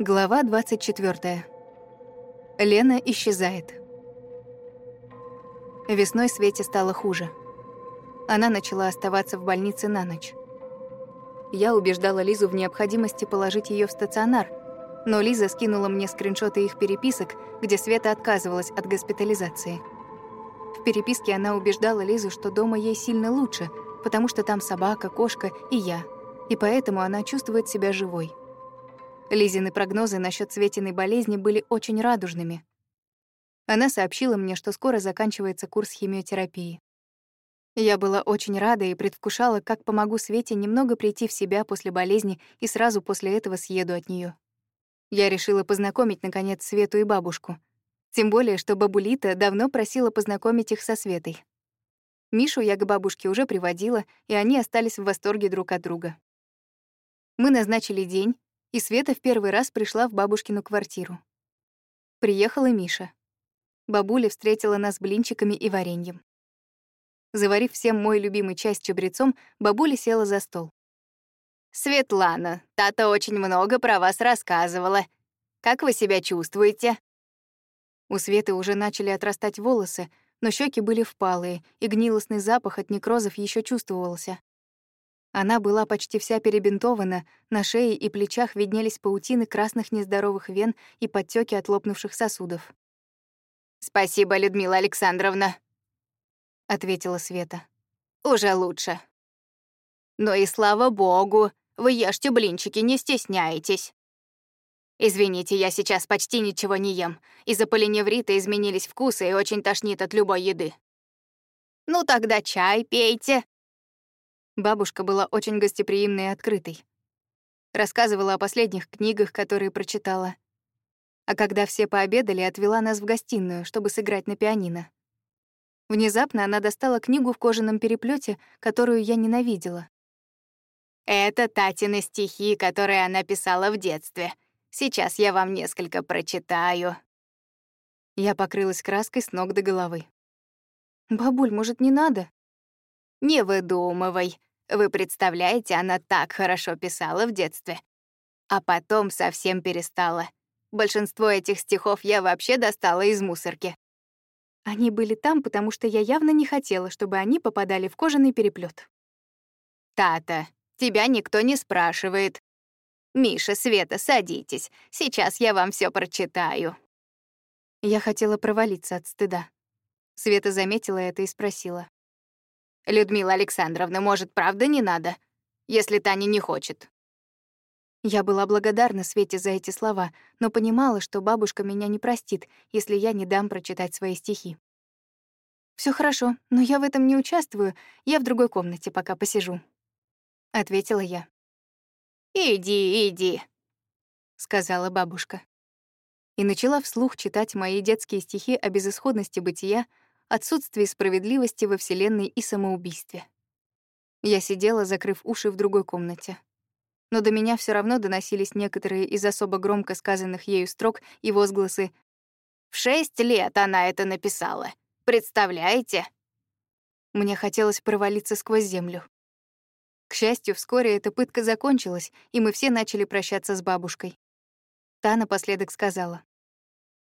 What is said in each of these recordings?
Глава 24. Лена исчезает. Весной Свете стало хуже. Она начала оставаться в больнице на ночь. Я убеждала Лизу в необходимости положить ее в стационар, но Лиза скинула мне скриншоты их переписок, где Света отказывалась от госпитализации. В переписке она убеждала Лизу, что дома ей сильно лучше, потому что там собака, кошка и я, и поэтому она чувствует себя живой. Лизины прогнозы насчет Светиной болезни были очень радужными. Она сообщила мне, что скоро заканчивается курс химиотерапии. Я была очень рада и предвкушала, как помогу Свете немного прийти в себя после болезни и сразу после этого съеду от нее. Я решила познакомить, наконец, Свету и бабушку. Тем более, что бабулита давно просила познакомить их со Светой. Мишу я к бабушке уже приводила, и они остались в восторге друг от друга. Мы назначили день, и Света в первый раз пришла в бабушкину квартиру. Приехал и Миша. Бабуля встретила нас блинчиками и вареньем. Заварив всем мой любимый чай с чабрецом, бабуля села за стол. «Светлана, Тата очень много про вас рассказывала. Как вы себя чувствуете?» У Светы уже начали отрастать волосы, но щеки были впалые, и гнилостный запах от некрозов еще чувствовался. Она была почти вся перебинтована, на шее и плечах виднелись паутины красных нездоровых вен и подтеки от лопнувших сосудов. «Спасибо, Людмила Александровна», — ответила Света. «Уже лучше». «Ну и слава богу, вы ешьте блинчики, не стесняйтесь». «Извините, я сейчас почти ничего не ем. Из-за полиневрита изменились вкусы и очень тошнит от любой еды». «Ну тогда чай пейте», Бабушка была очень гостеприимной и открытой. Рассказывала о последних книгах, которые прочитала. А когда все пообедали, отвела нас в гостиную, чтобы сыграть на пианино. Внезапно она достала книгу в кожаном переплете, которую я ненавидела. «Это Татины стихи, которые она писала в детстве. Сейчас я вам несколько прочитаю». Я покрылась краской с ног до головы. «Бабуль, может, не надо?» «Не выдумывай. Вы представляете, она так хорошо писала в детстве. А потом совсем перестала. Большинство этих стихов я вообще достала из мусорки. Они были там, потому что я явно не хотела, чтобы они попадали в кожаный переплет. Тата, тебя никто не спрашивает. Миша, Света, садитесь. Сейчас я вам все прочитаю. Я хотела провалиться от стыда. Света заметила это и спросила. Людмила Александровна, может, правда не надо, если Таня не хочет?» Я была благодарна Свете за эти слова, но понимала, что бабушка меня не простит, если я не дам прочитать свои стихи. Все хорошо, но я в этом не участвую, я в другой комнате пока посижу», — ответила я. «Иди, иди», — сказала бабушка. И начала вслух читать мои детские стихи о безысходности бытия, отсутствии справедливости во Вселенной и самоубийстве. Я сидела, закрыв уши в другой комнате. Но до меня все равно доносились некоторые из особо громко сказанных ею строк и возгласы «В шесть лет она это написала. Представляете?» Мне хотелось провалиться сквозь землю. К счастью, вскоре эта пытка закончилась, и мы все начали прощаться с бабушкой. Та напоследок сказала.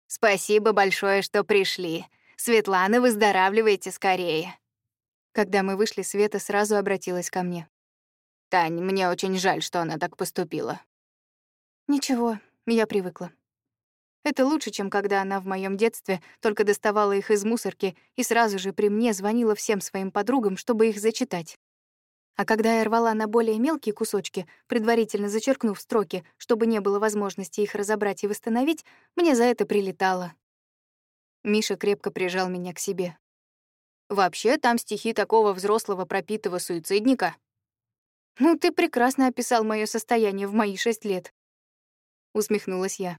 «Спасибо большое, что пришли. Светлана, выздоравливайте скорее». Когда мы вышли, Света сразу обратилась ко мне. «Тань, мне очень жаль, что она так поступила». «Ничего, я привыкла. Это лучше, чем когда она в моем детстве только доставала их из мусорки и сразу же при мне звонила всем своим подругам, чтобы их зачитать. А когда я рвала на более мелкие кусочки, предварительно зачеркнув строки, чтобы не было возможности их разобрать и восстановить, мне за это прилетало. Миша крепко прижал меня к себе. «Вообще, там стихи такого взрослого пропитого суицидника». «Ну, ты прекрасно описал мое состояние в мои шесть лет», — усмехнулась я.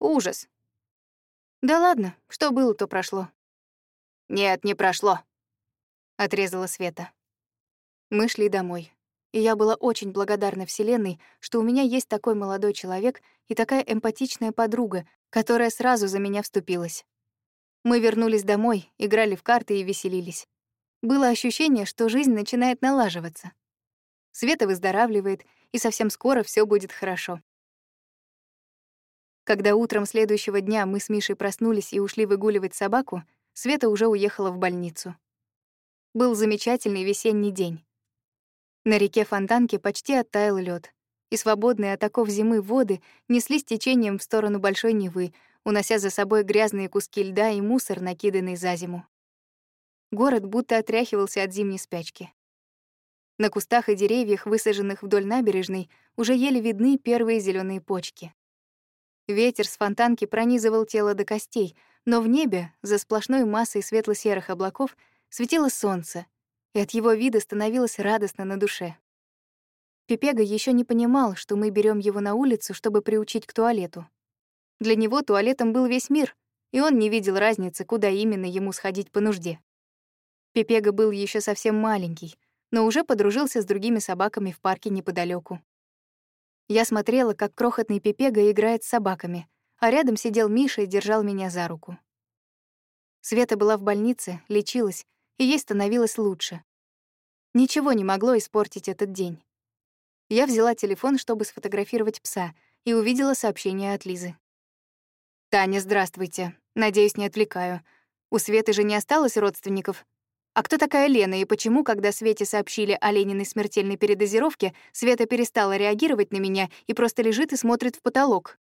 «Ужас». «Да ладно, что было, то прошло». «Нет, не прошло», — отрезала Света. Мы шли домой, и я была очень благодарна Вселенной, что у меня есть такой молодой человек и такая эмпатичная подруга, которая сразу за меня вступилась. Мы вернулись домой, играли в карты и веселились. Было ощущение, что жизнь начинает налаживаться. Света выздоравливает, и совсем скоро все будет хорошо. Когда утром следующего дня мы с Мишей проснулись и ушли выгуливать собаку, Света уже уехала в больницу. Был замечательный весенний день. На реке Фонтанке почти оттаял лед, и свободные от оков зимы воды неслись течением в сторону Большой Невы, унося за собой грязные куски льда и мусор, накиданный за зиму. Город будто отряхивался от зимней спячки. На кустах и деревьях, высаженных вдоль набережной, уже еле видны первые зеленые почки. Ветер с фонтанки пронизывал тело до костей, но в небе, за сплошной массой светло-серых облаков, светило солнце, и от его вида становилось радостно на душе. Пепега еще не понимал, что мы берем его на улицу, чтобы приучить к туалету. Для него туалетом был весь мир, и он не видел разницы, куда именно ему сходить по нужде. Пепега был еще совсем маленький, но уже подружился с другими собаками в парке неподалеку. Я смотрела, как крохотный Пепега играет с собаками, а рядом сидел Миша и держал меня за руку. Света была в больнице, лечилась, и ей становилось лучше. Ничего не могло испортить этот день. Я взяла телефон, чтобы сфотографировать пса, и увидела сообщение от Лизы. «Таня, здравствуйте. Надеюсь, не отвлекаю. У Светы же не осталось родственников. А кто такая Лена и почему, когда Свете сообщили о Лениной смертельной передозировке, Света перестала реагировать на меня и просто лежит и смотрит в потолок?